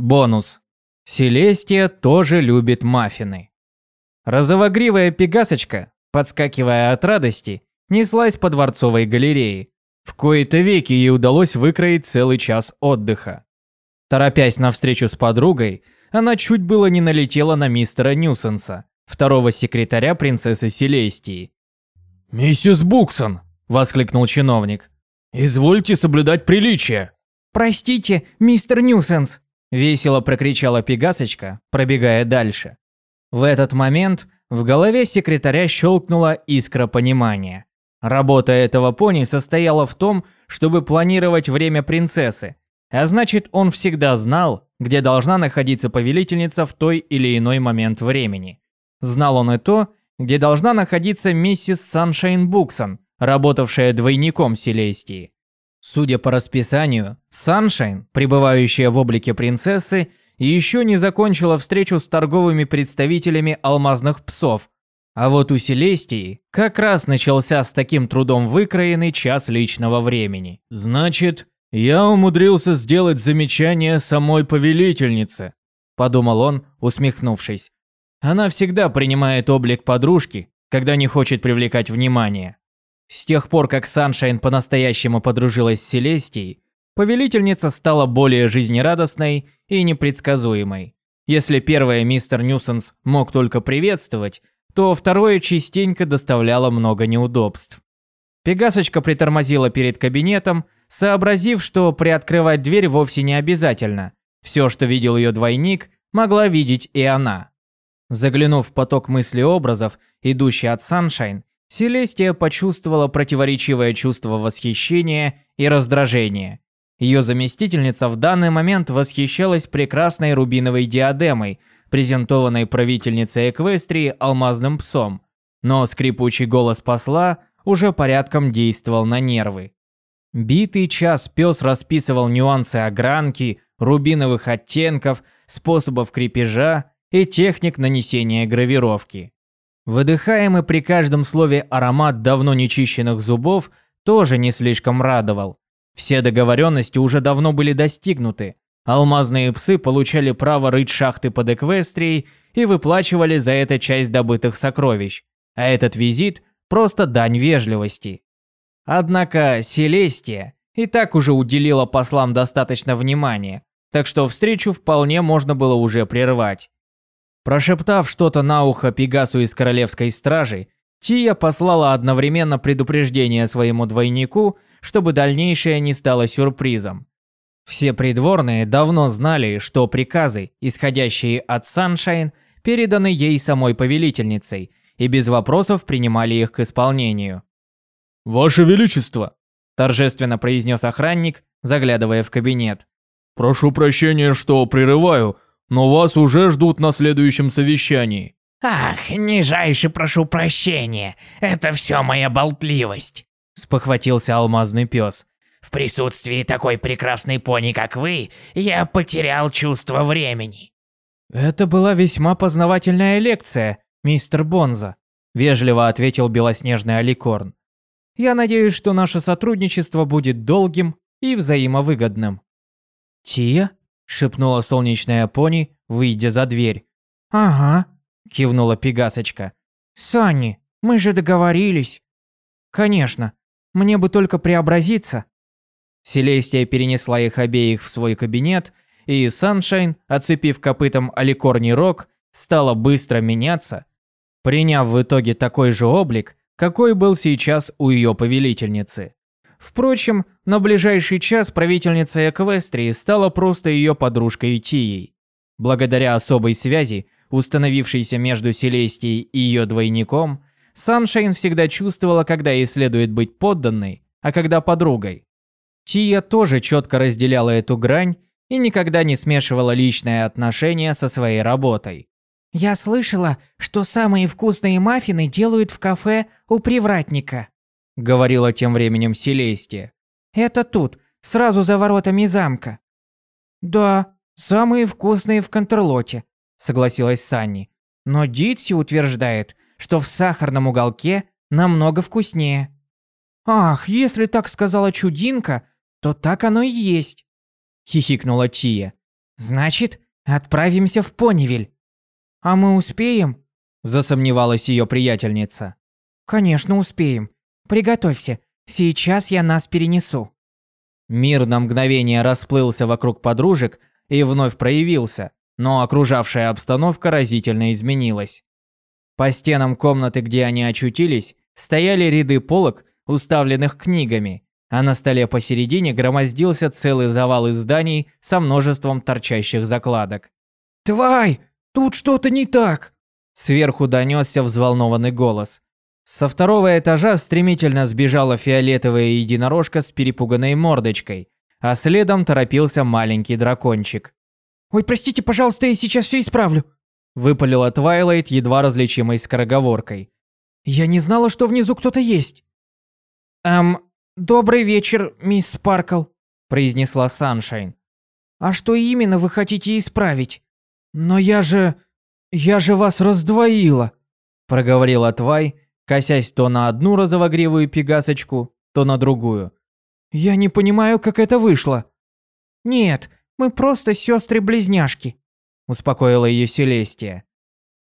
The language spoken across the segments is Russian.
Бонус. Селестия тоже любит маффины. Розовогривая пегасочка, подскакивая от радости, неслась по дворцовой галерее. В кои-то веки ей удалось выкроить целый час отдыха. Торопясь навстречу с подругой, она чуть было не налетела на мистера Ньюсенса, второго секретаря принцессы Селестии. «Миссис Буксон!» – воскликнул чиновник. «Извольте соблюдать приличие!» «Простите, мистер Ньюсенс!» – весело прокричала Пегасочка, пробегая дальше. В этот момент в голове секретаря щелкнула искра понимания. Работа этого пони состояла в том, чтобы планировать время принцессы, а значит, он всегда знал, где должна находиться повелительница в той или иной момент времени. Знал он и то, где должна находиться миссис Саншайн Буксон, работавшая двойником Селестии. Судя по расписанию, Саншайн, пребывающая в облике принцессы, еще не закончила встречу с торговыми представителями алмазных псов, а вот у Селестии как раз начался с таким трудом выкроенный час личного времени. Значит, я умудрился сделать замечание самой повелительнице, подумал он, усмехнувшись. Она всегда принимает облик подружки, когда не хочет привлекать внимание. С тех пор, как Саншайн по-настоящему подружилась с Селестией, повелительница стала более жизнерадостной и непредсказуемой. Если первая мистер Ньюсенс мог только приветствовать, то второе частенько доставляло много неудобств. Пегасочка притормозила перед кабинетом, сообразив, что приоткрывать дверь вовсе не обязательно. Все, что видел ее двойник, могла видеть и она. Заглянув в поток мыслеобразов, идущий от Саншайн, Селестия почувствовала противоречивое чувство восхищения и раздражения. Ее заместительница в данный момент восхищалась прекрасной рубиновой диадемой, презентованной правительницей Эквестрии алмазным псом, но скрипучий голос посла уже порядком действовал на нервы. Битый час пес расписывал нюансы огранки, рубиновых оттенков, способов крепежа и техник нанесения гравировки. Выдыхаемый при каждом слове аромат давно нечищенных зубов тоже не слишком радовал. Все договоренности уже давно были достигнуты, Алмазные псы получали право рыть шахты под Эквестрией и выплачивали за это часть добытых сокровищ, а этот визит – просто дань вежливости. Однако Селестия и так уже уделила послам достаточно внимания, так что встречу вполне можно было уже прервать. Прошептав что-то на ухо Пегасу из Королевской Стражи, Тия послала одновременно предупреждение своему двойнику, чтобы дальнейшее не стало сюрпризом. Все придворные давно знали, что приказы, исходящие от Саншайн, переданы ей самой повелительницей, и без вопросов принимали их к исполнению. «Ваше Величество!» – торжественно произнес охранник, заглядывая в кабинет. «Прошу прощения, что прерываю, но вас уже ждут на следующем совещании». «Ах, нижайше прошу прощения, это все моя болтливость», – спохватился алмазный пес. В присутствии такой прекрасной пони, как вы, я потерял чувство времени». «Это была весьма познавательная лекция, мистер Бонза», – вежливо ответил белоснежный Аликорн. «Я надеюсь, что наше сотрудничество будет долгим и взаимовыгодным». «Тия?» – шепнула солнечная пони, выйдя за дверь. «Ага», – кивнула Пегасочка. «Санни, мы же договорились». «Конечно. Мне бы только преобразиться, Селестия перенесла их обеих в свой кабинет, и Саншайн, оцепив копытом аликорний рог, стала быстро меняться, приняв в итоге такой же облик, какой был сейчас у ее повелительницы. Впрочем, на ближайший час правительница Эквестрии стала просто ее подружкой Тией. Благодаря особой связи, установившейся между Селестией и ее двойником, Саншайн всегда чувствовала, когда ей следует быть подданной, а когда подругой. Тия тоже четко разделяла эту грань и никогда не смешивала личное отношение со своей работой. «Я слышала, что самые вкусные маффины делают в кафе у привратника», — говорила тем временем Селестия. «Это тут, сразу за воротами замка». «Да, самые вкусные в Контрлоте», — согласилась Санни. «Но Дитси утверждает, что в сахарном уголке намного вкуснее». «Ах, если так сказала Чудинка, то так оно и есть», – хихикнула Тия. Значит, отправимся в Понивиль. А мы успеем? Засомневалась ее приятельница. Конечно, успеем. Приготовься, сейчас я нас перенесу. Мир на мгновение расплылся вокруг подружек и вновь проявился, но окружавшая обстановка разительно изменилась. По стенам комнаты, где они очутились, стояли ряды полок, уставленных книгами, а на столе посередине громоздился целый завал изданий со множеством торчащих закладок. «Твай, тут что-то не так!» Сверху донесся взволнованный голос. Со второго этажа стремительно сбежала фиолетовая единорожка с перепуганной мордочкой, а следом торопился маленький дракончик. «Ой, простите, пожалуйста, я сейчас все исправлю!» Выпалила Твайлайт едва различимой скороговоркой. «Я не знала, что внизу кто-то есть!» «Эм, добрый вечер, мисс Спаркл», произнесла Саншайн. «А что именно вы хотите исправить?» «Но я же... я же вас раздвоила», проговорила Твай, косясь то на одну розовогривую пегасочку, то на другую. «Я не понимаю, как это вышло». «Нет, мы просто сестры-близняшки», успокоила ее Селестия.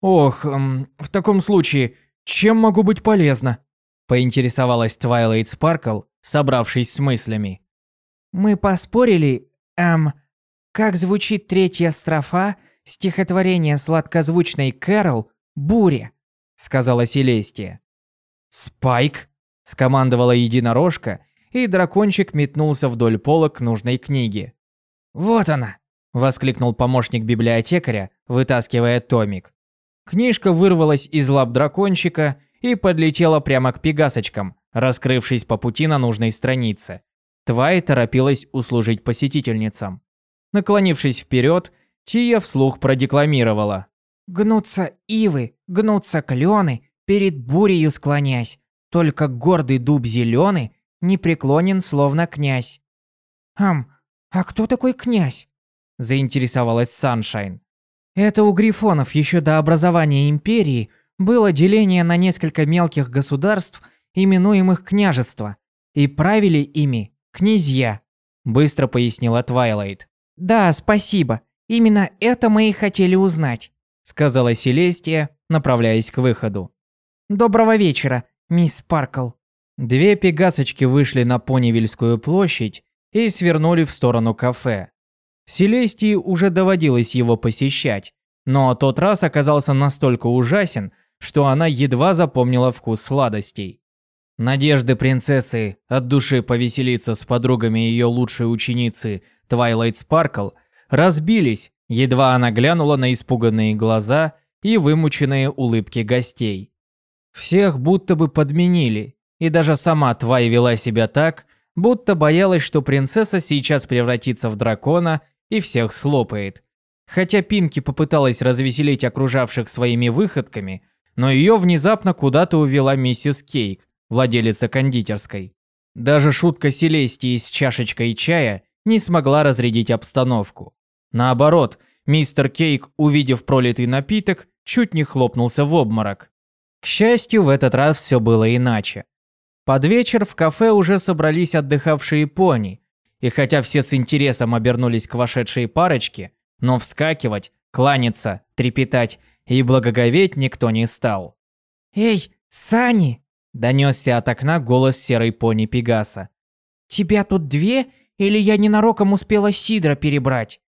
«Ох, эм, в таком случае, чем могу быть полезна?» поинтересовалась Твайлайт Спаркл, собравшись с мыслями. «Мы поспорили, эм, как звучит третья строфа стихотворения сладкозвучной Кэрол «Буря», сказала Селестия. «Спайк!» – скомандовала единорожка, и дракончик метнулся вдоль полок к нужной книге. «Вот она!» – воскликнул помощник библиотекаря, вытаскивая томик. Книжка вырвалась из лап дракончика и подлетела прямо к пегасочкам, раскрывшись по пути на нужной странице. Твай торопилась услужить посетительницам. Наклонившись вперед, Тия вслух продекламировала. «Гнутся ивы, гнутся клены, перед бурею склонясь, только гордый дуб зеленый не преклонен, словно князь». «Ам, а кто такой князь?» – заинтересовалась Саншайн. Это у грифонов еще до образования империи было деление на несколько мелких государств, именуемых княжества, и правили ими князья, быстро пояснила Твайлайт. Да, спасибо. Именно это мы и хотели узнать, сказала Селестия, направляясь к выходу. Доброго вечера, мисс Паркл. Две пегасочки вышли на Понивильскую площадь и свернули в сторону кафе. Селестии уже доводилось его посещать, но тот раз оказался настолько ужасен, что она едва запомнила вкус сладостей. Надежды принцессы от души повеселиться с подругами ее лучшей ученицы Твайлайт Спаркл разбились, едва она глянула на испуганные глаза и вымученные улыбки гостей. Всех будто бы подменили, и даже сама Твай вела себя так, будто боялась, что принцесса сейчас превратится в дракона и всех слопает. Хотя Пинки попыталась развеселить окружавших своими выходками, но ее внезапно куда-то увела миссис Кейк, владелица кондитерской. Даже шутка Селестии с чашечкой чая не смогла разрядить обстановку. Наоборот, мистер Кейк, увидев пролитый напиток, чуть не хлопнулся в обморок. К счастью, в этот раз все было иначе. Под вечер в кафе уже собрались отдыхавшие пони, и хотя все с интересом обернулись к вошедшей парочке, но вскакивать, кланяться, трепетать и благоговеть никто не стал. «Эй, Сани!» – донесся от окна голос серой пони Пегаса. «Тебя тут две, или я ненароком успела Сидра перебрать?»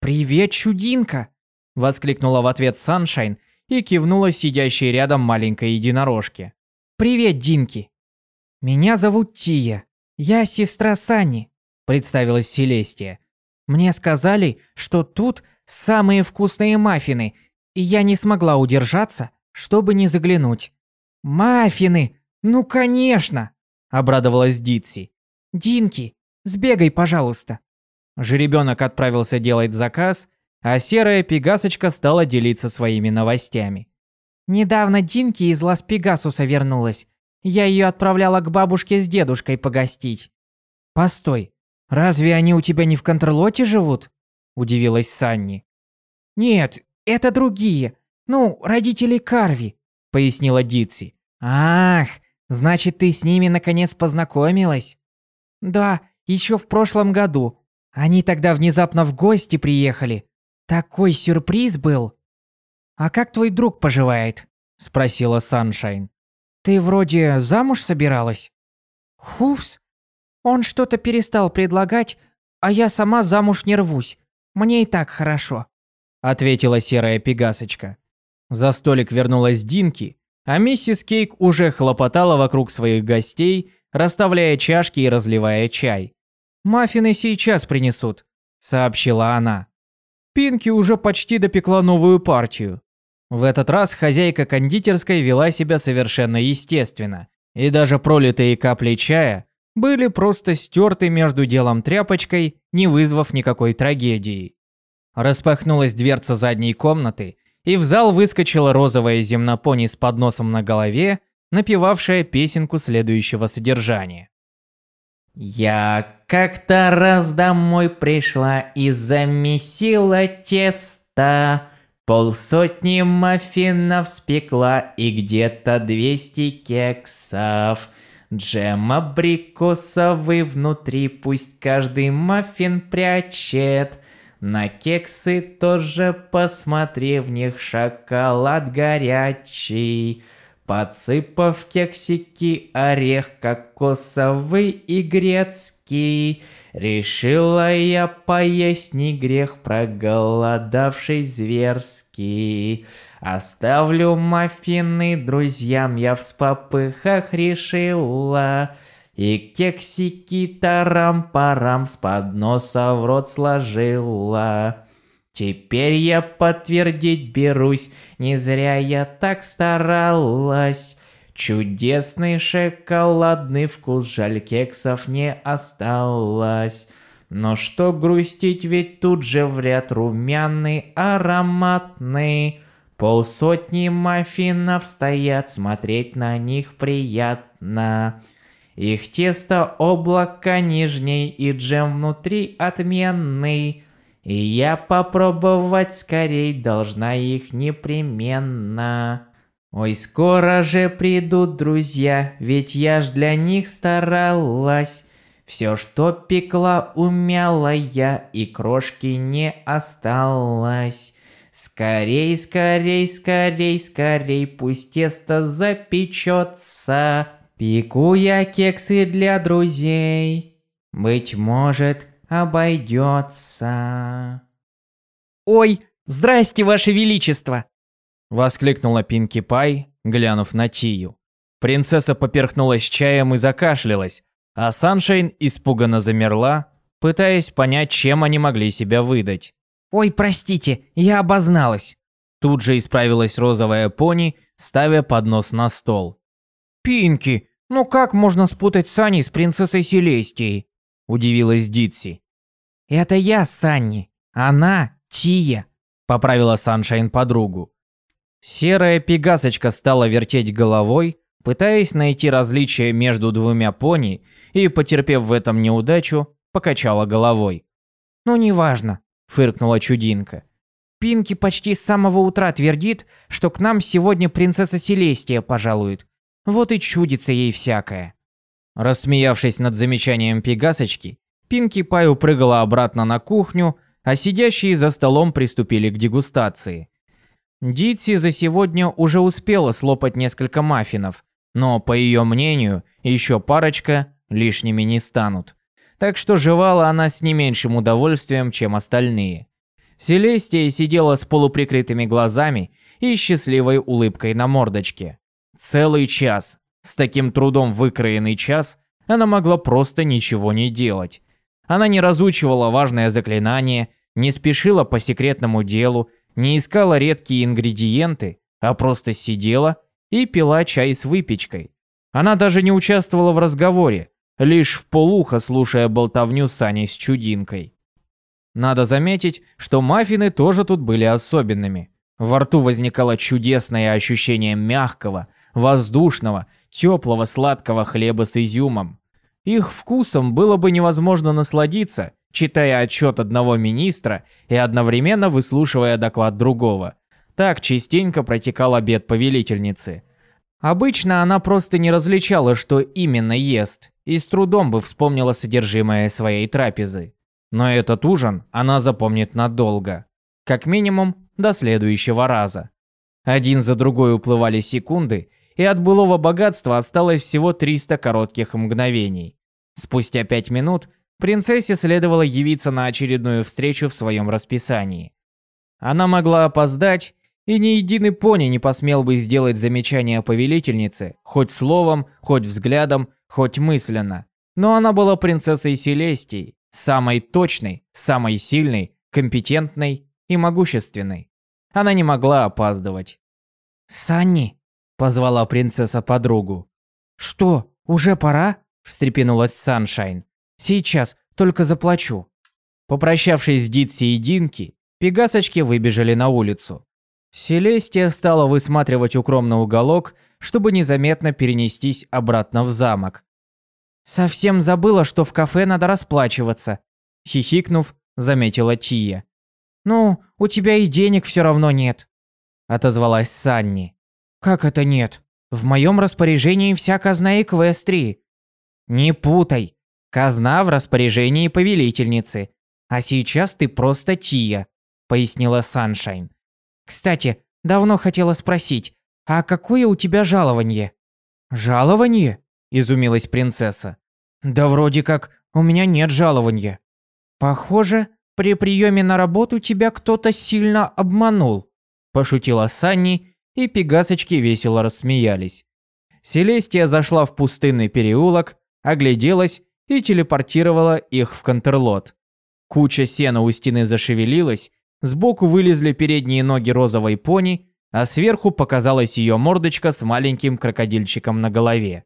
«Привет, чудинка!» – воскликнула в ответ Саншайн и кивнула сидящей рядом маленькой единорожке. «Привет, Динки!» «Меня зовут Тия. Я сестра Сани», – представилась Селестия. «Мне сказали, что тут самые вкусные маффины, и я не смогла удержаться, чтобы не заглянуть». «Маффины! Ну, конечно!» – обрадовалась Дитси. «Динки, сбегай, пожалуйста». Жеребенок отправился делать заказ, а серая пегасочка стала делиться своими новостями. «Недавно Динки из Лас-Пегасуса вернулась. Я ее отправляла к бабушке с дедушкой погостить». «Постой, разве они у тебя не в контрлоте живут?» – удивилась Санни. «Нет, это другие. Ну, родители Карви», – пояснила Дитси. «Ах, значит, ты с ними наконец познакомилась?» «Да, еще в прошлом году. Они тогда внезапно в гости приехали. Такой сюрприз был. А как твой друг поживает? Спросила Саншайн. Ты вроде замуж собиралась? Хуфс. Он что-то перестал предлагать, а я сама замуж не рвусь. Мне и так хорошо. Ответила серая пегасочка. За столик вернулась Динки, а миссис Кейк уже хлопотала вокруг своих гостей, расставляя чашки и разливая чай. «Маффины сейчас принесут», – сообщила она. Пинки уже почти допекла новую партию. В этот раз хозяйка кондитерской вела себя совершенно естественно, и даже пролитые капли чая были просто стерты между делом тряпочкой, не вызвав никакой трагедии. Распахнулась дверца задней комнаты, и в зал выскочила розовая земнопони с подносом на голове, напевавшая песенку следующего содержания. Я как-то раз домой пришла и замесила тесто. Полсотни маффинов спекла и где-то 200 кексов. Джем абрикосовый внутри, пусть каждый маффин прячет. На кексы тоже посмотри, в них шоколад горячий. Подсыпав кексики орех кокосовый и грецкий, Решила я поесть не грех, проголодавшись зверски. Оставлю маффины друзьям, я в попыхах решила. И кексики тарам-парам с подноса в рот сложила. Теперь я подтвердить берусь, не зря я так старалась. Чудесный шоколадный вкус, жаль кексов не осталось. Но что грустить, ведь тут же в ряд румяный, ароматный. Полсотни маффинов стоят, смотреть на них приятно. Их тесто облако нижней и джем внутри отменный. И я попробовать скорей должна их непременно. Ой, скоро же придут друзья, ведь я ж для них старалась. Все, что пекла, умяла я, и крошки не осталось. Скорей, скорей, скорей, скорей, пусть тесто запечется. Пеку я кексы для друзей. Быть может, обойдется. Ой, здрасте, ваше величество. Воскликнула Пинки Пай, глянув на Тию. Принцесса поперхнулась чаем и закашлялась, а Саншайн испуганно замерла, пытаясь понять, чем они могли себя выдать. Ой, простите, я обозналась. Тут же исправилась розовая пони, ставя поднос на стол. Пинки, ну как можно спутать Сани с принцессой Селестией? Удивилась Дитси. Это я, Санни. Она Тия. Поправила Саншайн подругу. Серая пегасочка стала вертеть головой, пытаясь найти различие между двумя пони, и, потерпев в этом неудачу, покачала головой. «Ну, неважно», – фыркнула чудинка. «Пинки почти с самого утра твердит, что к нам сегодня принцесса Селестия пожалует. Вот и чудится ей всякое». Рассмеявшись над замечанием пегасочки, Пинки Пай упрыгала обратно на кухню, а сидящие за столом приступили к дегустации. Дитси за сегодня уже успела слопать несколько маффинов, но, по ее мнению, еще парочка лишними не станут. Так что жевала она с не меньшим удовольствием, чем остальные. Селестия сидела с полуприкрытыми глазами и счастливой улыбкой на мордочке. Целый час, с таким трудом выкроенный час, она могла просто ничего не делать. Она не разучивала важное заклинание, не спешила по секретному делу, не искала редкие ингредиенты, а просто сидела и пила чай с выпечкой. Она даже не участвовала в разговоре, лишь в полухо слушая болтовню Сани с чудинкой. Надо заметить, что маффины тоже тут были особенными. Во рту возникало чудесное ощущение мягкого, воздушного, теплого сладкого хлеба с изюмом. Их вкусом было бы невозможно насладиться, читая отчет одного министра и одновременно выслушивая доклад другого. Так частенько протекал обед повелительницы. Обычно она просто не различала, что именно ест, и с трудом бы вспомнила содержимое своей трапезы. Но этот ужин она запомнит надолго. Как минимум, до следующего раза. Один за другой уплывали секунды, и от былого богатства осталось всего 300 коротких мгновений. Спустя 5 минут принцессе следовало явиться на очередную встречу в своем расписании. Она могла опоздать, и ни единый пони не посмел бы сделать замечание повелительнице, хоть словом, хоть взглядом, хоть мысленно. Но она была принцессой Селестии, самой точной, самой сильной, компетентной и могущественной. Она не могла опаздывать. «Санни!» – позвала принцесса подругу. «Что, уже пора?» – встрепенулась Саншайн. «Сейчас, только заплачу». Попрощавшись с Дитси и Динки, пегасочки выбежали на улицу. Селестия стала высматривать укромный уголок, чтобы незаметно перенестись обратно в замок. «Совсем забыла, что в кафе надо расплачиваться», – хихикнув, заметила Тия. «Ну, у тебя и денег все равно нет», – отозвалась Санни. «Как это нет? В моем распоряжении вся казна Эквестрии». «Не путай. Казна в распоряжении повелительницы. А сейчас ты просто Тия», – пояснила Саншайн. «Кстати, давно хотела спросить, а какое у тебя жалование?» «Жалование?» – изумилась принцесса. «Да вроде как у меня нет жалования». «Похоже, при приеме на работу тебя кто-то сильно обманул», – пошутила Санни, и пегасочки весело рассмеялись. Селестия зашла в пустынный переулок, огляделась и телепортировала их в Контерлот. Куча сена у стены зашевелилась, сбоку вылезли передние ноги розовой пони, а сверху показалась ее мордочка с маленьким крокодильчиком на голове.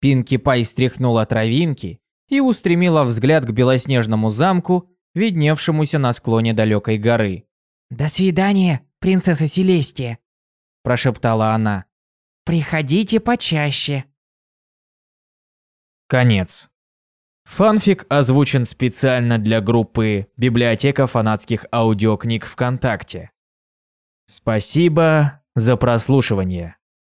Пинки Пай стряхнула травинки и устремила взгляд к белоснежному замку, видневшемуся на склоне далекой горы. «До свидания, принцесса Селестия», – прошептала она. «Приходите почаще». Конец. Фанфик озвучен специально для группы «Библиотека фанатских аудиокниг ВКонтакте». Спасибо за прослушивание.